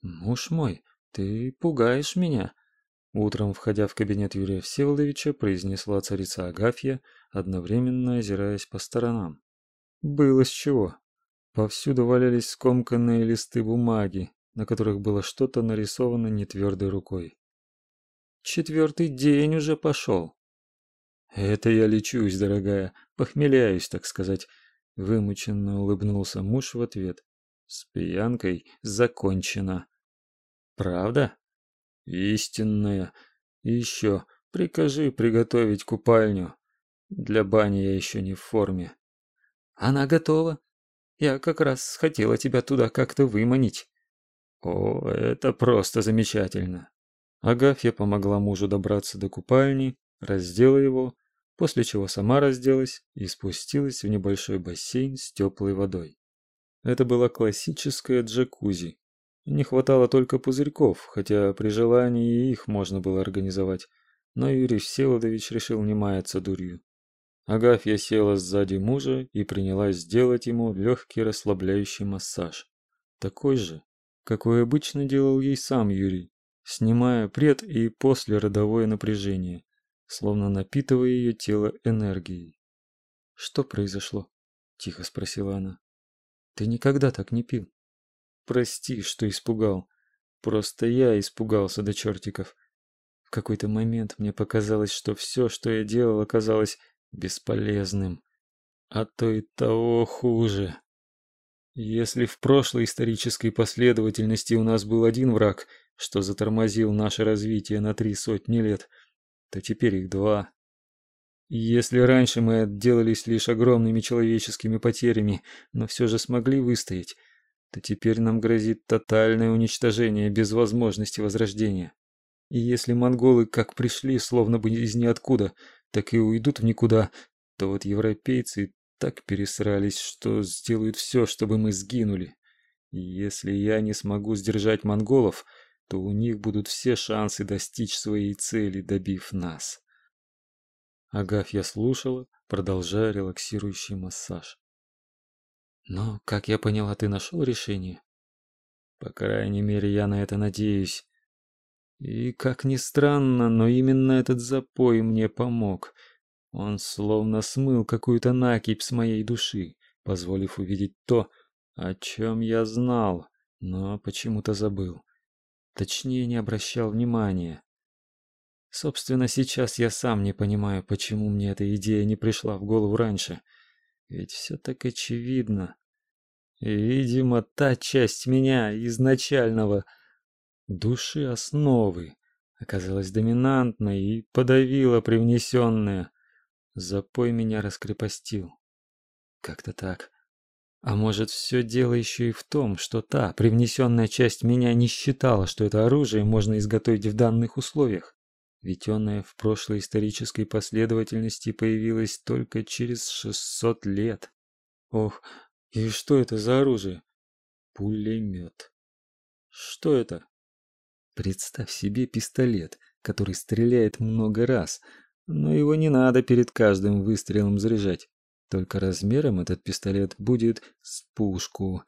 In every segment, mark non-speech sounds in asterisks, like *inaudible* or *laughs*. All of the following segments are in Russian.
Муж мой, ты пугаешь меня. Утром, входя в кабинет Юрия Всеволодовича, произнесла царица Агафья, одновременно озираясь по сторонам. Было с чего. Повсюду валялись скомканные листы бумаги, на которых было что-то нарисовано нетвердой рукой. Четвертый день уже пошел. Это я лечусь, дорогая, похмеляюсь, так сказать. Вымученно улыбнулся муж в ответ. С пьянкой закончено. Правда? Истинная. И еще, прикажи приготовить купальню. Для бани я еще не в форме. Она готова. Я как раз хотела тебя туда как-то выманить. О, это просто замечательно. Агафья помогла мужу добраться до купальни, раздела его, после чего сама разделась и спустилась в небольшой бассейн с теплой водой. Это была классическая джакузи, не хватало только пузырьков, хотя при желании их можно было организовать. Но Юрий Всеволодович решил не маяться дурью. Агафья села сзади мужа и принялась делать ему легкий расслабляющий массаж. Такой же, какой обычно делал ей сам Юрий, снимая пред- и послеродовое напряжение, словно напитывая ее тело энергией. «Что произошло?» – тихо спросила она. «Ты никогда так не пил». Прости, что испугал. Просто я испугался до чертиков. В какой-то момент мне показалось, что все, что я делал, оказалось бесполезным. А то и того хуже. Если в прошлой исторической последовательности у нас был один враг, что затормозил наше развитие на три сотни лет, то теперь их два. Если раньше мы отделались лишь огромными человеческими потерями, но все же смогли выстоять, то теперь нам грозит тотальное уничтожение без возможности возрождения. И если монголы как пришли, словно бы из ниоткуда, так и уйдут в никуда, то вот европейцы так пересрались, что сделают все, чтобы мы сгинули. И если я не смогу сдержать монголов, то у них будут все шансы достичь своей цели, добив нас. Агафья слушала, продолжая релаксирующий массаж. Но, как я поняла, ты нашел решение? По крайней мере, я на это надеюсь. И, как ни странно, но именно этот запой мне помог. Он словно смыл какую-то накипь с моей души, позволив увидеть то, о чем я знал, но почему-то забыл. Точнее, не обращал внимания. Собственно, сейчас я сам не понимаю, почему мне эта идея не пришла в голову раньше. Ведь все так очевидно. Видимо, та часть меня изначального души основы оказалась доминантной и подавила привнесенное. Запой меня раскрепостил. Как-то так. А может, все дело еще и в том, что та привнесенная часть меня не считала, что это оружие можно изготовить в данных условиях. Ведь оно в прошлой исторической последовательности появилось только через 600 лет. Ох, и что это за оружие? Пулемет. Что это? Представь себе пистолет, который стреляет много раз, но его не надо перед каждым выстрелом заряжать. Только размером этот пистолет будет с пушку.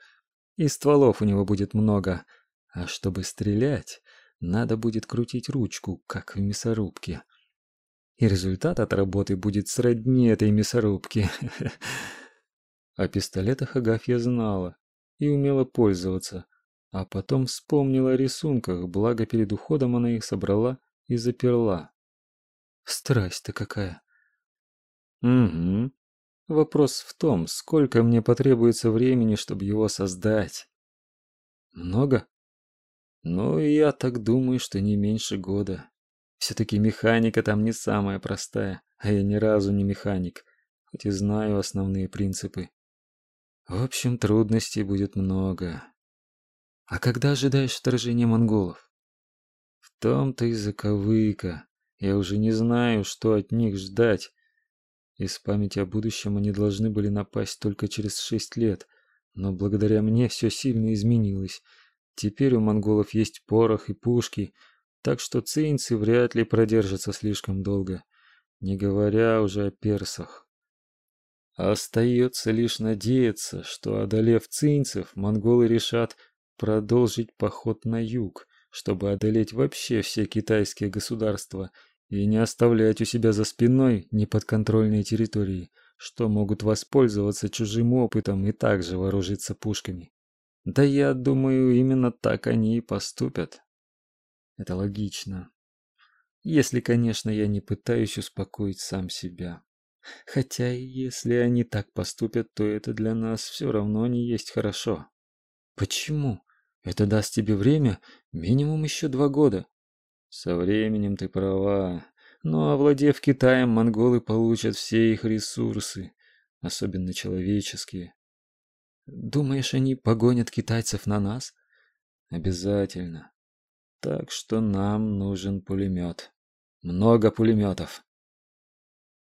И стволов у него будет много. А чтобы стрелять, надо будет крутить ручку, как в мясорубке. И результат от работы будет сродни этой мясорубке. *laughs* О пистолетах Агафья знала и умела пользоваться, а потом вспомнила о рисунках, благо перед уходом она их собрала и заперла. Страсть-то какая. Угу. Вопрос в том, сколько мне потребуется времени, чтобы его создать. Много? Ну, я так думаю, что не меньше года. Все-таки механика там не самая простая, а я ни разу не механик, хоть и знаю основные принципы. В общем, трудностей будет много. А когда ожидаешь вторжения монголов? В том-то и заковыка. Я уже не знаю, что от них ждать. Из памяти о будущем они должны были напасть только через шесть лет, но благодаря мне все сильно изменилось. Теперь у монголов есть порох и пушки, так что цинцы вряд ли продержатся слишком долго, не говоря уже о персах. Остается лишь надеяться, что, одолев цинцев, монголы решат продолжить поход на юг, чтобы одолеть вообще все китайские государства и не оставлять у себя за спиной неподконтрольные территории, что могут воспользоваться чужим опытом и также вооружиться пушками. Да я думаю, именно так они и поступят. Это логично. Если, конечно, я не пытаюсь успокоить сам себя. Хотя если они так поступят, то это для нас все равно не есть хорошо. Почему? Это даст тебе время, минимум еще два года. Со временем ты права. Но овладев Китаем, монголы получат все их ресурсы, особенно человеческие. Думаешь, они погонят китайцев на нас? Обязательно. Так что нам нужен пулемет. Много пулеметов.